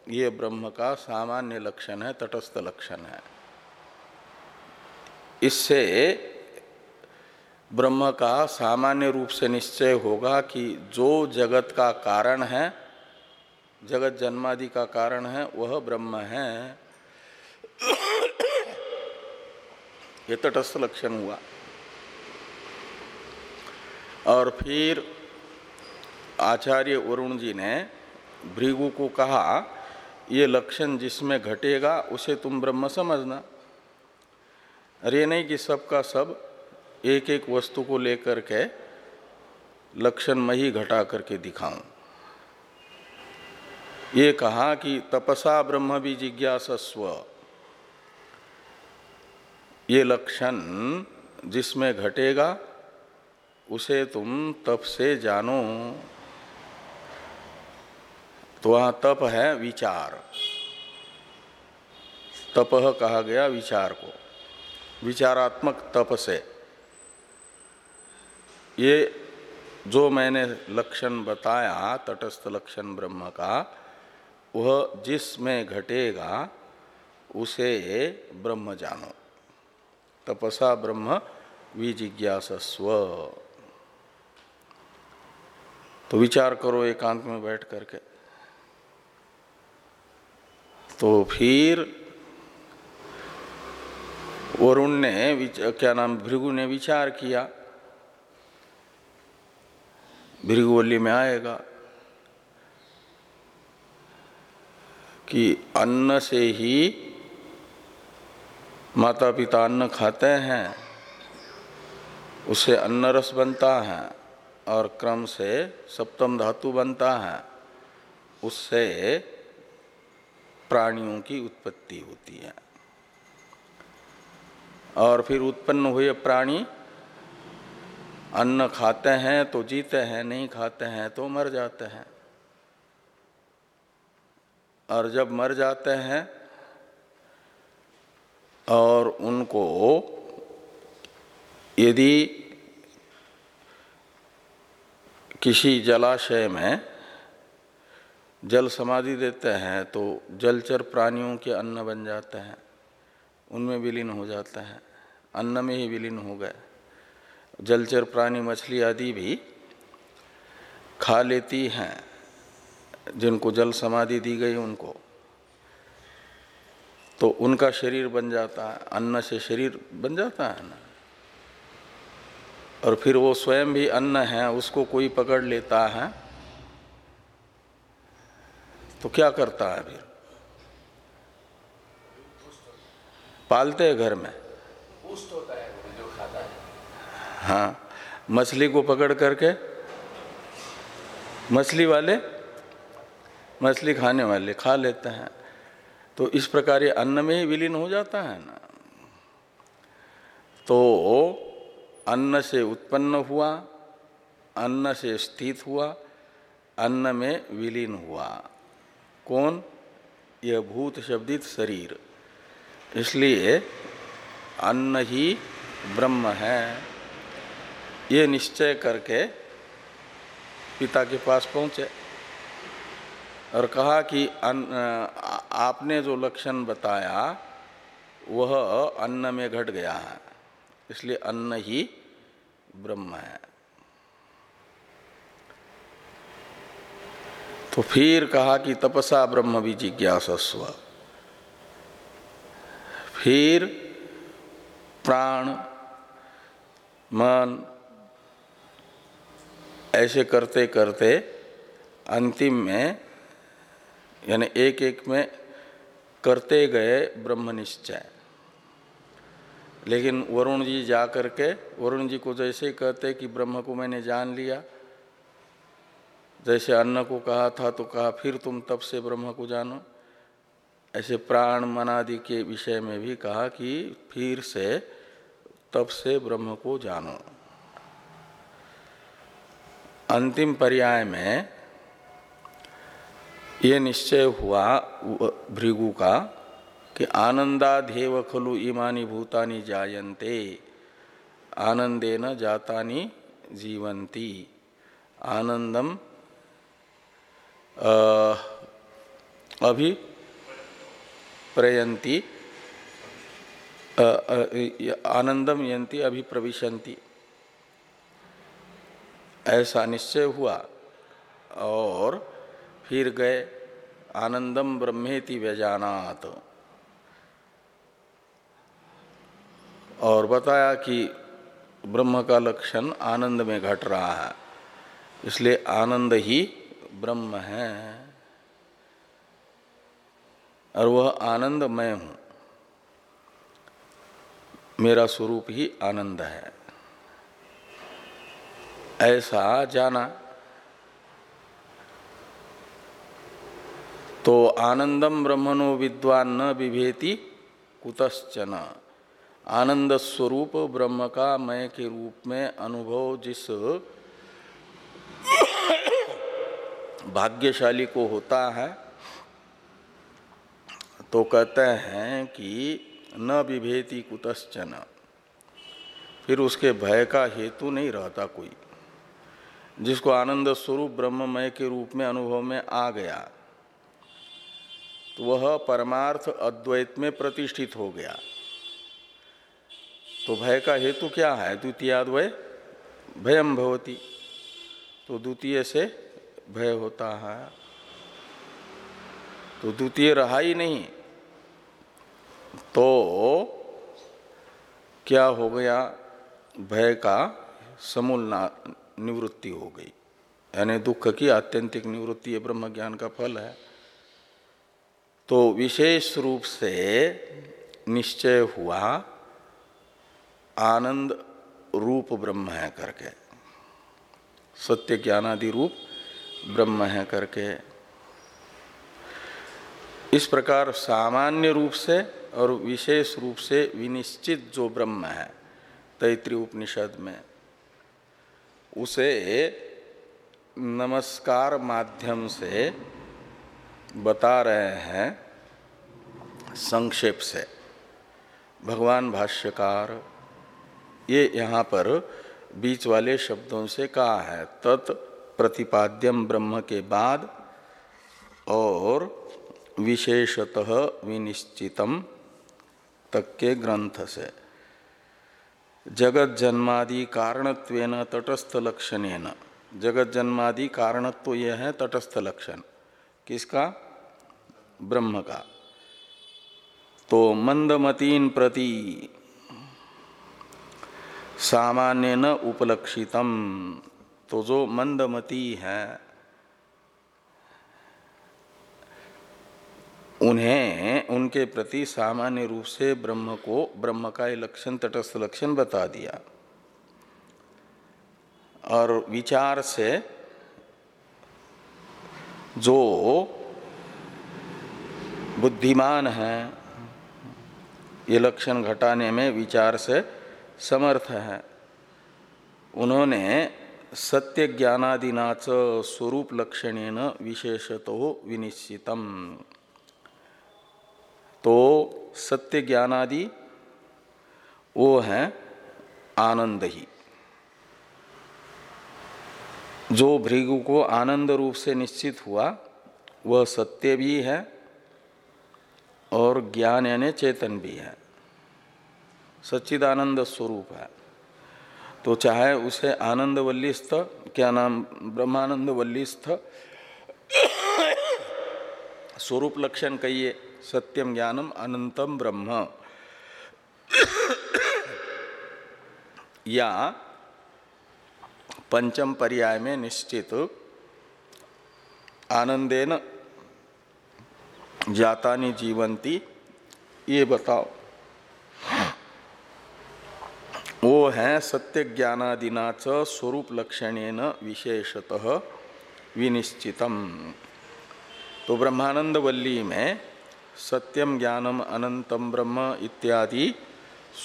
ये ब्रह्म का सामान्य लक्षण है, तटस्थ लक्षण है। इससे ब्रह्म का सामान्य रूप से निश्चय होगा कि जो जगत का कारण है, जगत जन्मादि का कारण है, वह ब्रह्म है। ये तटस्थ लक्षण हुआ। और फिर आचार्य वरुण जी ने भृगु को कहा, ये लक्षण जिसमें घटेगा, उसे तुम ब्रह्म समझना। अरे, नहीं कि सबका सब एक एक वस्तु को लेकर के लक्षण में ही घटा करके दिखाऊँ। ये कहा कि तपसा ब्रह्म भी जिज्ञासस्व ये लक्षण जिसमें घटेगा, उसे तुम तप से जानो। तो वहाँ तप है विचार। तप कहा गया विचार को, विचारात्मक तप से। ये जो मैंने लक्षण बताया, तटस्थ लक्षण ब्रह्म का, वह जिसमें घटेगा, उसे ब्रह्म जानो। तपसा ब्रह्म, विजिज्ञासस्व। तो विचार करो एकांत में बैठ करके। तो फिर वरुण ने क्या नाम, भृगु ने विचार किया। भृगुवल्ली में आएगा कि अन्न से ही माता पिता अन्न खाते हैं उससे अन्न रस बनता है और क्रम से सप्तम धातु बनता है, उससे प्राणियों की उत्पत्ति होती है। और फिर उत्पन्न हुए प्राणी अन्न खाते हैं तो जीते हैं, नहीं खाते हैं तो मर जाते हैं। और जब मर जाते हैं और उनको यदि किसी जलाशय में जल समाधि देते हैं तो जलचर प्राणियों के अन्न बन जाते हैं, उनमें विलीन हो जाता है, अन्न में ही विलीन हो गए। जलचर प्राणी मछली आदि भी खा लेती हैं, जिनको जल समाधि दी गई उनको। तो उनका शरीर बन जाता है, अन्न से शरीर बन जाता है ना? और फिर वो स्वयं भी अन्न है, उसको कोई पकड़ लेता है तो क्या करता है फिर? पालते हैं घर में। होता है है। हाँ मछली को पकड़ करके मछली वाले मछली खाने वाले खा लेते हैं। तो इस प्रकार ये अन्न में ही विलीन हो जाता है ना। तो अन्न से उत्पन्न हुआ, अन्न से स्थित हुआ, अन्न में विलीन हुआ। कौन? यह भूत शब्दित शरीर। इसलिए अन्न ही ब्रह्म है। ये निश्चय करके पिता के पास पहुँचे और कहा कि अन, आपने जो लक्षण बताया वह अन्न में घट गया है इसलिए अन्न ही ब्रह्म है। तो फिर कहा कि तपसा ब्रह्म भी जिज्ञासस्व फिर प्राण मन ऐसे करते करते अंतिम में, यानी एक एक में करते गए ब्रह्म निश्चय। लेकिन वरुण जी जा करके, वरुण जी को जैसे ही कहते कि ब्रह्म को मैंने जान लिया, जैसे अन्न को कहा था तो कहा, फिर तुम तब से ब्रह्म को जानो। ऐसे प्राण मनादि के विषय में भी कहा कि फिर से तब से ब्रह्म को जानो। अंतिम पर्याय में ये निश्चय हुआ भृगु का कि आनंदाधेव खलु इमानी भूतानि जायन्ते, आनंदेन जातानि जीवंती आनंदम अभी प्रयंती आनंदम यंती अभिप्रविशंती ऐसा निश्चय हुआ। और फिर गए आनंदम ब्रह्मेति व्यजानात। और बताया कि ब्रह्म का लक्षण आनंद में घट रहा है, इसलिए आनंद ही ब्रह्म है। और वह आनंद मैं हूँ। मेरा स्वरूप ही आनंद है। ऐसा जाना। तो आनंदम ब्रह्मणो विद्वान न विभेति कुतश्चन। आनंद स्वरूप ब्रह्म का मय के रूप में अनुभव जिस भाग्यशाली को होता है तो कहते हैं कि न विभेति कुतश्चन। फिर उसके भय का हेतु नहीं रहता कोई। जिसको आनंद स्वरूप ब्रह्ममय के रूप में, अनुभव में आ गया तो वह परमार्थ अद्वैत में प्रतिष्ठित हो गया। तो भय का हेतु क्या है? द्वितीयाद्वय भयम भवती। तो द्वितीय से भय होता है। तो द्वितीय रहा ही नहीं। तो क्या हो गया? भय का समूल निवृत्ति हो गई। यानी दुख की आत्यंतिक निवृत्ति ये ब्रह्म ज्ञान का फल है। तो विशेष रूप से निश्चय हुआ, आनंद रूप ब्रह्म है करके। सत्य ज्ञानादि रूप ब्रह्म है करके। इस प्रकार सामान्य रूप से और विशेष रूप से विनिश्चित जो ब्रह्म है, तैतृ उपनिषद में। उसे नमस्कार माध्यम से बता रहे हैं संक्षेप से। भगवान भाष्यकार, ये यहाँ पर बीच वाले शब्दों से कहा है, तत् प्रतिपाद्यम ब्रह्म के बाद और विशेषतः विनिश्चितम तक के ग्रंथ से। जगत जन्मादि कारणत्वेन तटस्थ लक्षण जगत जन्मादि कारणत्व यह है तटस्थ लक्षण किसका? ब्रह्म का। तो मंदमतीन प्रति सामान्य न उपलक्षितम। तो जो मंदमती है उन्हें उनके प्रति सामान्य रूप से ब्रह्म को, ब्रह्म का लक्षण, तटस्थ लक्षण बता दिया। और विचार से जो बुद्धिमान है, ये लक्षण घटाने में विचार से समर्थ है। उन्होंने सत्य ज्ञानादिनाच स्वरूप लक्षणेन विशेषतो विनिश्चितम। तो सत्य ज्ञान आदि, वो है आनंद ही जो भृगु को आनंद रूप से निश्चित हुआ, वह सत्य भी है और ज्ञान यानी चेतन भी है। सच्चिदानंद स्वरूप है। तो चाहे उसे आनंद वल्लीस्थ क्या नाम ब्रह्मानंद वल्लीस्थ स्वरूप लक्षण कहिए सत्यम ज्ञानम अनंतम ब्रह्म। या पंचम पर्याय में निश्चित आनंदेन जातानी जीवंती, ये बताओ। वो है सत्य ज्ञानादिनाच स्वरूप लक्षणेन विशेषतः विनिश्चितम। तो ब्रह्मानंद वल्ली में सत्यम ज्ञानम अनंतम ब्रह्म इत्यादि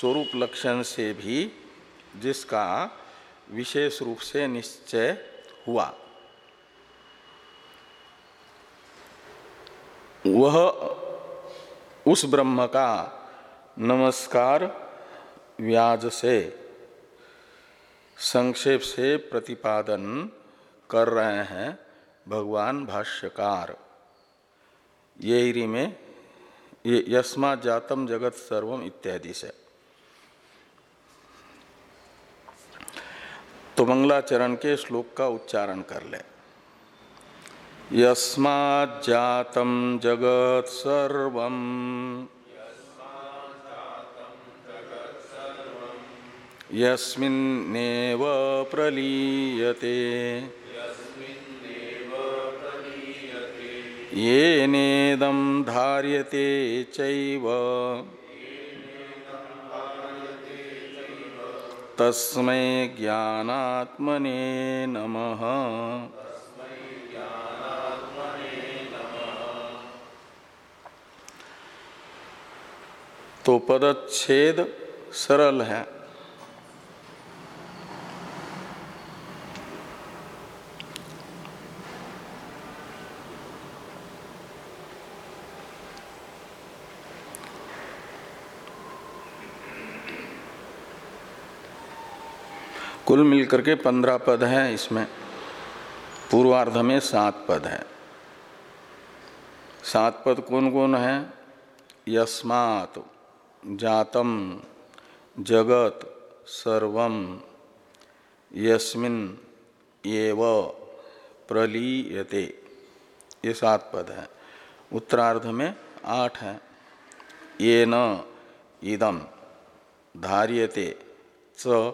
स्वरूप लक्षण से भी जिसका विशेष रूप से निश्चय हुआ। वह उस ब्रह्म का नमस्कार व्याज से, संक्षेप से प्रतिपादन कर रहे हैं भगवान भाष्यकार। ये में ये यस्मा जातम जगत सर्वम इत्यादि से। तो मंगलाचरण के श्लोक का उच्चारण कर ले। यस्मा जातम जगत सर्वम। यस्मिन्नेव प्रलीयते। येनेदं धार्यते चैव। तस्मै ज्ञानात्मने नमः। तो पदच्छेद सरल है। कुल मिलकर के पंद्रह पद हैं इसमें। पूर्वार्ध में सात पद है। सात पद कौन कौन है? यस्मात्, जातम, जगत, सर्वम, यस्मिन, एव, प्रलीयते। ये सात पद हैं। उत्तरार्ध में आठ है। ये न इदम धार्यते, च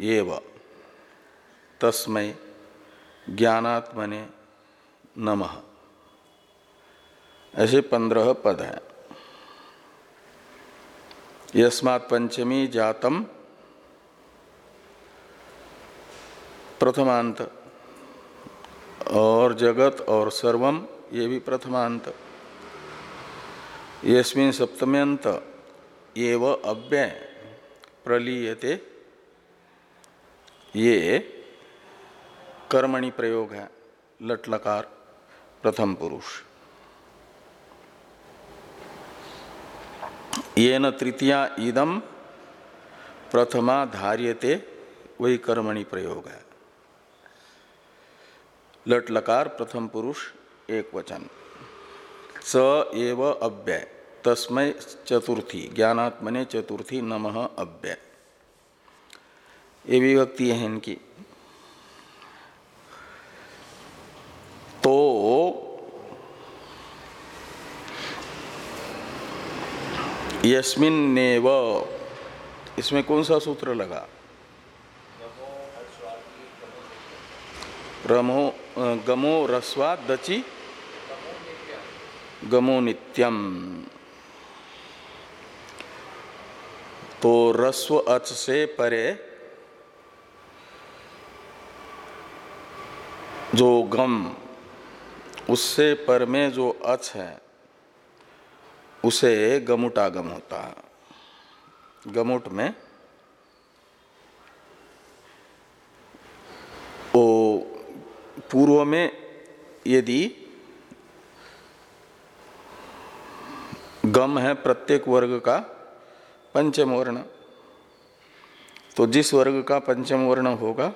एव। तस्मय ज्ञानात्मने नमः। ऐसे पंद्रह पद हैं। यस्मात् पंचमी जातम प्रथमांत और जगत और सर्वम, ये भी प्रथमांत। यस्मिन सप्तम्यंत एव अव्यय प्रलीयते। ये कर्मणि प्रयोग है, लटलकार, प्रथम पुरुष। ये न तृतीया इदम प्रथमा धार्यते, वही कर्मणि प्रयोग है। लटलकार, प्रथम पुरुष, एक वचन। स एव अव्यय तस्मय चतुर्थी, ज्ञानात्मने चतुर्थी नमः अव्यय। ये विभक्ति है इनकी। तो यस्मिन नेव, इसमें कौन सा सूत्र लगा? रमो गमो रस्वा दची गमो नित्यम। तो रस्व अच से परे जो गम, उससे पर में जो अच है, उसे गमुटागम होता है। गमुट में वो पूर्व में यदि गम है प्रत्येक वर्ग का पंचम वर्ण तो जिस वर्ग का पंचम वर्ण होगा,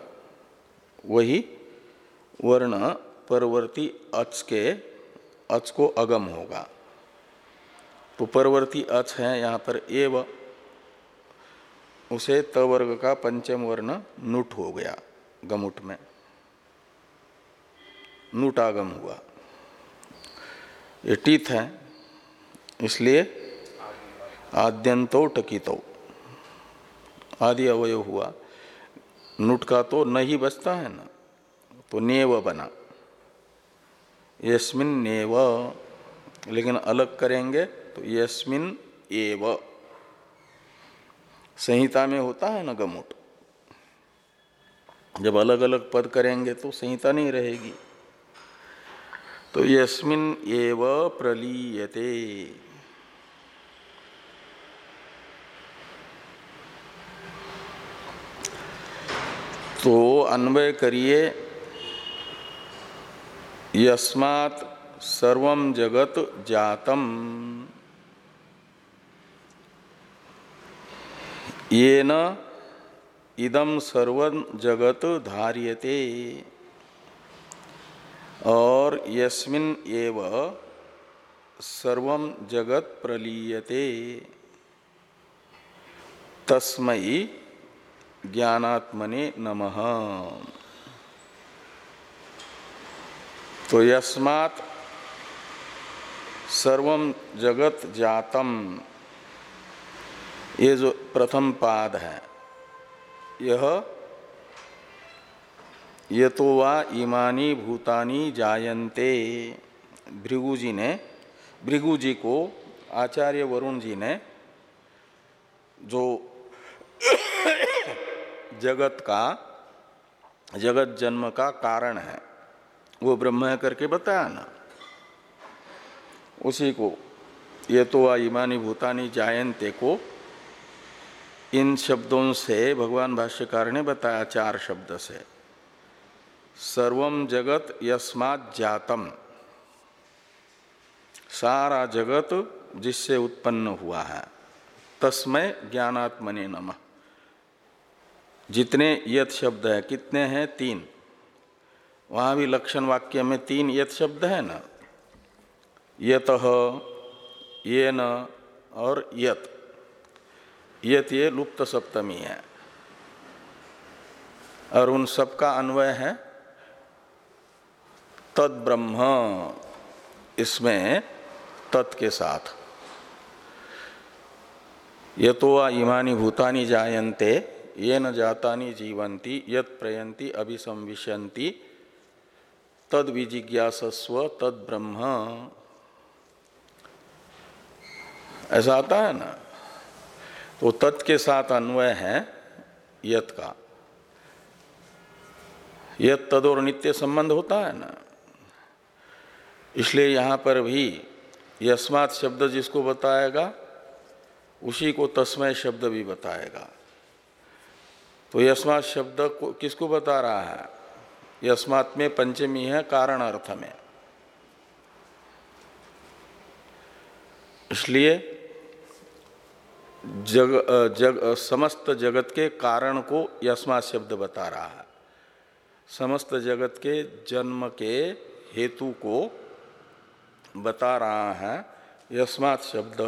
वही वर्ण परवर्ती अच के अच को अगम होगा। तो परवर्ती अच है यहाँ पर एव उसे त वर्ग का पंचम वर्ण नुट हो गया गमुट में। नुटागम हुआ। ये टीथ है, इसलिए आद्यंतो टकितो। आदि अवयव हुआ। नुट का तो नहीं बचता है ना। तो नेव बना। यस्मिन नेव। लेकिन अलग करेंगे तो यस्मिन एव। संहिता में होता है ना गमुट? जब अलग अलग पद करेंगे तो संहिता नहीं रहेगी। तो यस्मिन एव प्रलीयते। तो अन्वय करिए। यस्मात् सर्वम जगत जातम। ये न इदम सर्व जगत धार्यते। और यस्मिन एव सर्वम जगत प्रलीयते। तस्मयी ज्ञानात्मने नमः। तो यस्मात् सर्वम जगत जातम। ये जो प्रथम पाद है, यह ये तो वा इमानी भूतानी जायन्ते। भृगु जी ने भृगु जी को, आचार्य वरुण जी ने, जो जगत का, जगत जन्म का कारण है। वो ब्रह्म है करके बताया ना उसी को, ये तो वा इमानी भूतानी जायन्ते को, इन शब्दों से भगवान भाष्यकार ने बताया चार शब्द से। सर्वम जगत यस्मात् जातम। सारा जगत जिससे उत्पन्न हुआ है तस्मय ज्ञानात्मने नमः। जितने यथ शब्द है, कितने हैं? तीन। वहाँ भी लक्षण वाक्य में तीन यथ शब्द है ना। यत ये न और यत। यत ये लुप्त सप्तमी है। और उन सब का अन्वय है तद ब्रह्म, इसमें तत् के साथ। ये तो इमानी भूतानी जायन्ते ये न जातानी जीवंती यत प्रयंती अभिसंविशंति तद विजिज्ञासस्व तद ब्रह्म ऐसा आता है ना? तो तत् के साथ अन्वय है, यत का। यत तद और नित्य संबंध होता है ना? इसलिए यहाँ पर भी यस्मात शब्द जिसको बताएगा, उसी को तस्मय शब्द भी बताएगा। तो यस्मात शब्द को किसको बता रहा है? यस्मात में पंचमी है, कारण अर्थ में। इसलिए जग जग समस्त जगत के कारण को यस्मात शब्द बता रहा है। समस्त जगत के जन्म के हेतु को बता रहा है, यस्मात शब्द।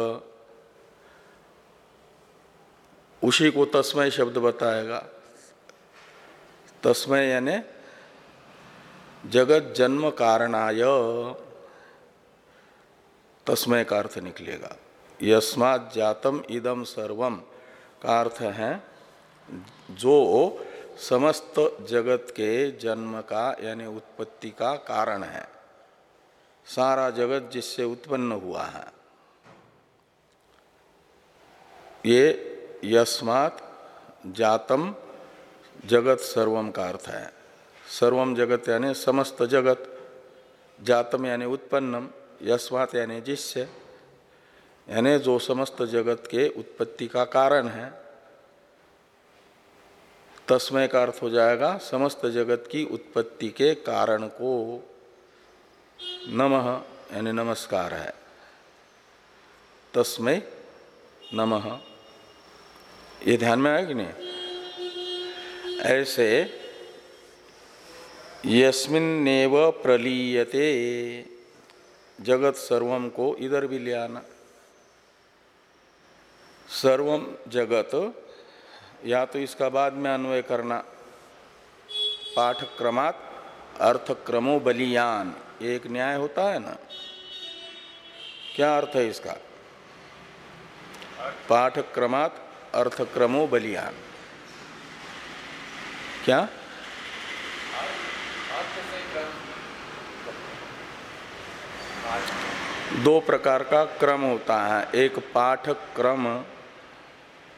उसी को तस्मय शब्द बताएगा। तस्मय यानी जगत जन्म कारणाय, तस्मय का अर्थ निकलेगा। यस्मात् जातम इदम सर्वम का अर्थ है, जो समस्त जगत के जन्म का यानी उत्पत्ति का कारण है। सारा जगत जिससे उत्पन्न हुआ है। ये यस्मात् जातम जगत सर्वम का अर्थ है। सर्वम जगत यानी समस्त जगत। जातम यानी उत्पन्नम यस्वात यानी जिससे यानी जो समस्त जगत के उत्पत्ति का कारण है, तस्मय का अर्थ हो जाएगा समस्त जगत की उत्पत्ति के कारण को। नमः यानी नमस्कार है। तस्मय नमः। ये ध्यान में आया कि नहीं? ऐसे यस्मिन्नेव प्रलीयते। जगत सर्वम को इधर भी ले आना सर्वम जगत, या तो इसका बाद में अन्वय करना। पाठक्रमात अर्थक्रमो बलियान। एक न्याय होता है ना? क्या अर्थ है इसका? पाठक्रमात अर्थक्रमो बलियान। क्या? दो प्रकार का क्रम होता है। एक पाठ क्रम,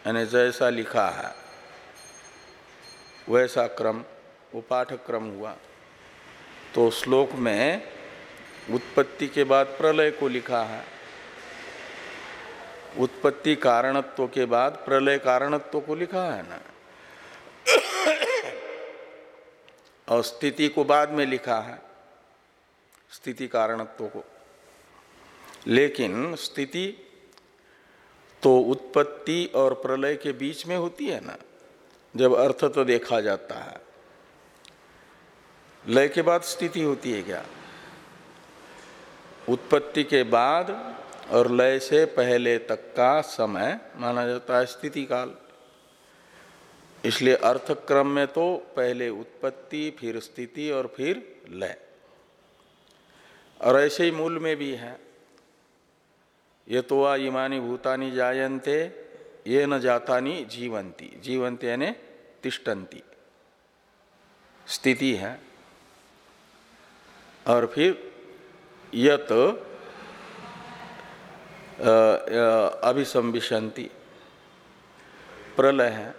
यानी जैसा लिखा है, वैसा क्रम, वो पाठ क्रम हुआ। तो श्लोक में उत्पत्ति के बाद प्रलय को लिखा है। उत्पत्ति कारणत्व के बाद प्रलय कारणत्व को लिखा है ना। और स्थिति को बाद में लिखा है, स्थिति कारणत्व को। लेकिन स्थिति तो उत्पत्ति और प्रलय के बीच में होती है ना, जब अर्थ तो देखा जाता है। लय के बाद स्थिति होती है क्या? उत्पत्ति के बाद और लय से पहले तक का समय माना जाता है स्थिति काल। इसलिए अर्थ क्रम में तो पहले उत्पत्ति, फिर स्थिति और फिर लय। और ऐसे ही मूल में भी है। ये तो वा इमानी भूतानी जायन्ते ये न जातानी जीवंती जीवंती यानी तिष्टंती स्थिति है। और फिर यत अभिसंविशंति प्रलय है।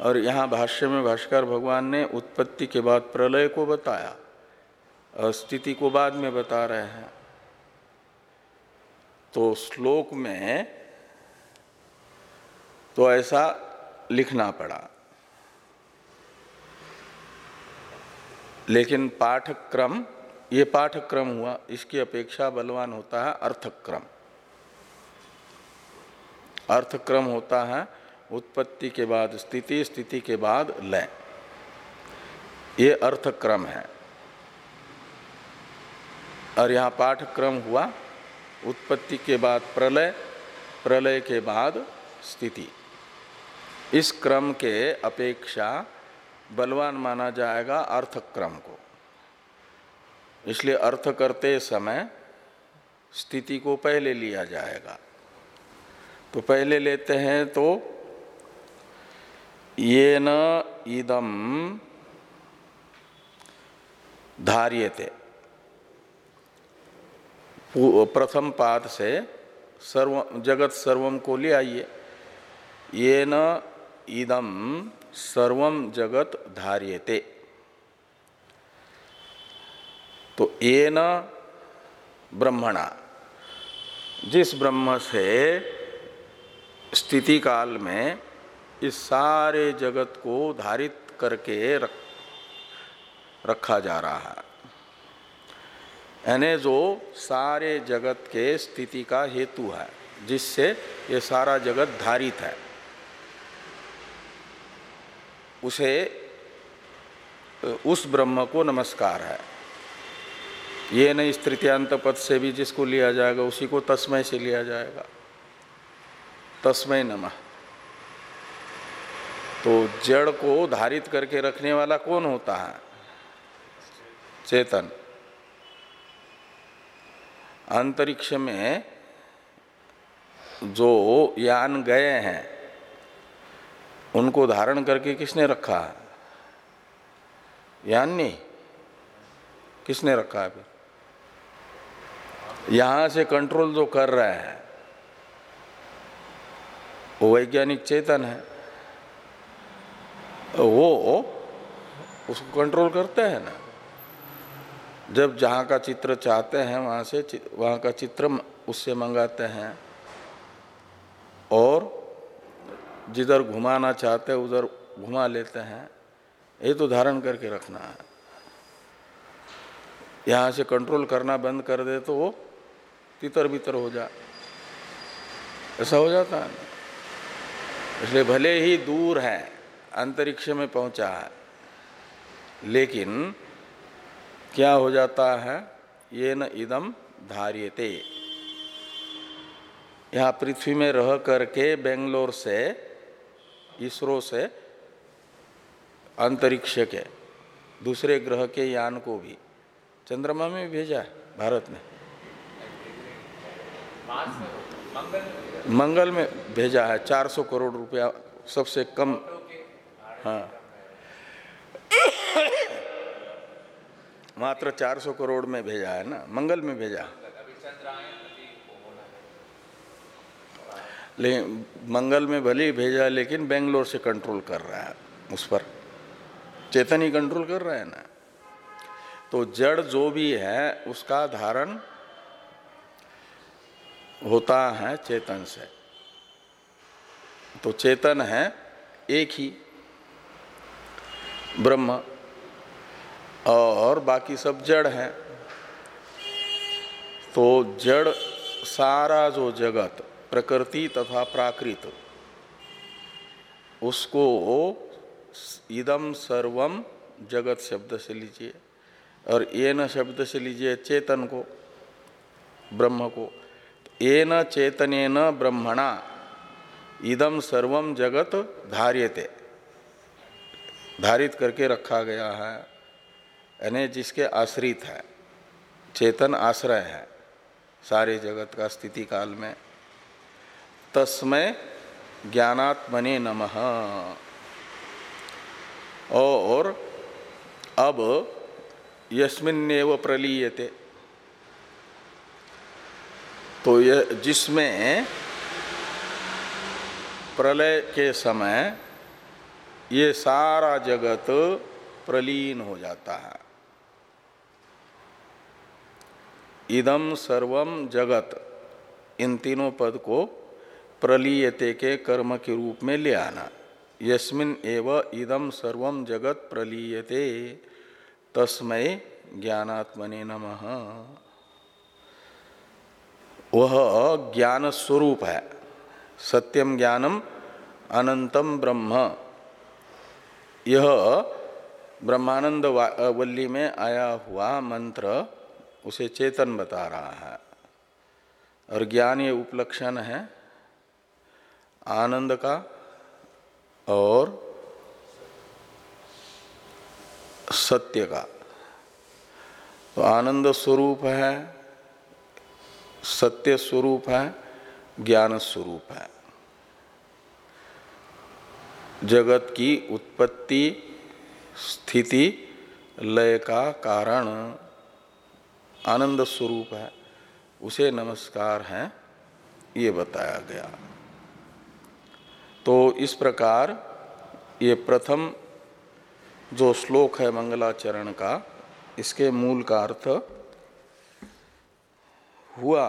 और यहाँ भाष्य में भाष्कर भगवान ने उत्पत्ति के बाद प्रलय को बताया और स्थिति को बाद में बता रहे हैं। तो श्लोक में तो ऐसा लिखना पड़ा। लेकिन पाठक्रम ये पाठक्रम हुआ, इसकी अपेक्षा बलवान होता है अर्थक्रम। अर्थक्रम होता है उत्पत्ति के बाद, स्थिति स्थिति के बाद लय ये अर्थक्रम है। और यहाँ पाठक्रम हुआ उत्पत्ति के बाद प्रलय प्रलय के बाद स्थिति। इस क्रम के अपेक्षा बलवान माना जाएगा अर्थक्रम को। इसलिए अर्थ करते समय स्थिति को पहले लिया जाएगा। तो पहले लेते हैं तो ये न इदम धार्यते। प्रथम पाद से सर्व जगत सर्वम को ले आइए। ये न इदम सर्वम जगत धार्यते। तो ये न ब्रह्मणा जिस ब्रह्म से स्थिति काल में इस सारे जगत को धारित करके रख, रखा जा रहा है। यानी जो सारे जगत के स्थिति का हेतु है, जिससे ये सारा जगत धारित है। उसे, उस ब्रह्म को नमस्कार है। ये नहीं तृतीयांत पद से भी जिसको लिया जाएगा, उसी को तस्मय से लिया जाएगा। तस्मय नमः। तो जड़ को धारित करके रखने वाला कौन होता है? चेतन। अंतरिक्ष में जो यान गए हैं, उनको धारण करके किसने रखा? है यान नहीं किसने रखा है फिर? यहाँ से कंट्रोल जो कर रहे हैं, वो वैज्ञानिक चेतन है। वो उसको कंट्रोल करते हैं ना। जब जहाँ का चित्र चाहते हैं, वहाँ से वहाँ का चित्र उससे मंगाते हैं। और जिधर घुमाना चाहते हैं, उधर घुमा लेते हैं। ये तो धारण करके रखना है। यहाँ से कंट्रोल करना बंद कर दे तो वो तितर बितर हो जा, ऐसा हो जाता है। इसलिए भले ही दूर है, अंतरिक्ष में पहुँचा है, लेकिन क्या हो जाता है? ये न इदम धार्यते। यहाँ पृथ्वी में रह करके बेंगलोर से, इसरो से अंतरिक्ष के, दूसरे ग्रह के यान को भी, चंद्रमा में भेजा है, भारत ने मंगल में भेजा है 400 करोड़ रुपया, सबसे कम हाँ। मात्र 400 करोड़ में भेजा है ना, मंगल में भेजा। लेकिन मंगल में भले ही भेजा लेकिन बेंगलोर से कंट्रोल कर रहा है, उस पर। चेतन ही कंट्रोल कर रहा है ना। तो जड़ जो भी है, उसका धारण होता है चेतन से। तो चेतन है एक ही, ब्रह्म। और बाकी सब जड़ हैं। तो जड़ सारा जो जगत, प्रकृति तथा प्राकृत, उसको इदम सर्वम जगत शब्द से लीजिए। और न शब्द से लीजिए चेतन को, ब्रह्म को। न चेतन न ब्रह्मणा इदम सर्वम जगत धार्यते। धारित करके रखा गया है। यानी जिसके आश्रित है, चेतन आश्रय है, सारे जगत का स्थिति काल में। तस्मय ज्ञानात्मने नमः। और अब यस्मिन्नेव प्रलीयते। तो यह जिसमें प्रलय के समय ये सारा जगत प्रलीन हो जाता है। इदम सर्वम जगत। इन तीनों पद को प्रलीयते के कर्म के रूप में ले आना। यस्मिन एव इदम सर्वम जगत प्रलीयते। तस्मय ज्ञानात्मने नमः। वह ज्ञान स्वरूप है। सत्यम ज्ञानम अनंतम ब्रह्म। यह ब्रह्मानंद वल्ली में आया हुआ मंत्र उसे चेतन बता रहा है। और ज्ञान ये उपलक्षण है, आनंद का और सत्य का। तो आनंद स्वरूप है, सत्य स्वरूप है, ज्ञान स्वरूप है। जगत की उत्पत्ति, स्थिति, लय का कारण आनंद स्वरूप है, उसे नमस्कार है, ये बताया गया। तो इस प्रकार ये प्रथम जो श्लोक है मंगलाचरण का, इसके मूल का अर्थ हुआ,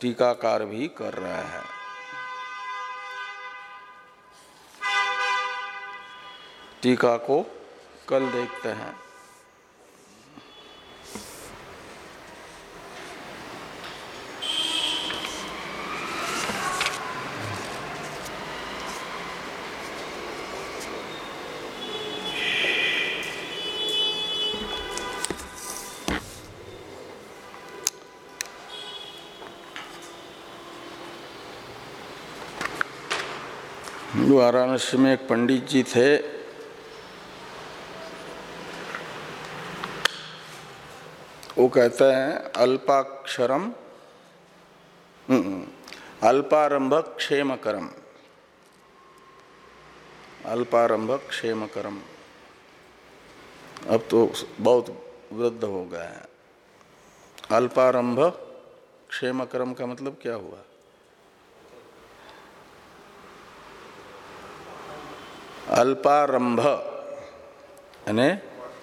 टीकाकार भी कर रहे हैं। टीका को कल देखते हैं। वाराणसी में एक पंडित जी थे। वो कहते हैं, अल्पाक्षरम अल्पारंभ क्षेमकरम अल्पारंभ क्षेम करम अब तो बहुत वृद्ध हो गया है। अल्पारंभ क्षेमकरम का मतलब क्या हुआ? अल्पारंभ यानी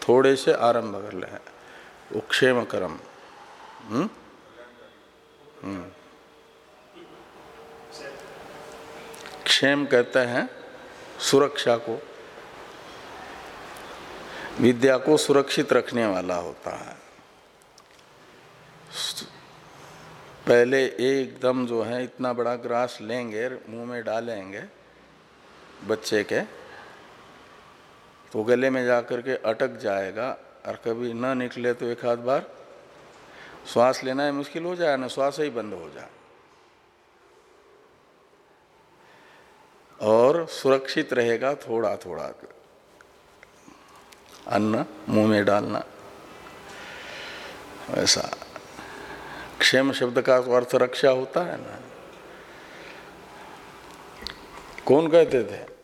थोड़े से आरंभ कर ले वो क्षेम कर्म हम्म? हम्म। क्षेम कहते हैं सुरक्षा को विद्या को सुरक्षित रखने वाला होता है पहले एकदम जो है, इतना बड़ा ग्रास लेंगे, मुँह में डालेंगे, बच्चे के तो गले में जाकर के अटक जाएगा और कभी न निकले तो एक आध बार श्वास लेना है मुश्किल हो जाए, ना श्वास ही बंद हो जाए। और सुरक्षित रहेगा थोड़ा थोड़ा। अन्न मुँह में डालना, ऐसा। क्षेम शब्द का तो अर्थ रक्षा होता है ना। कौन कहते थे?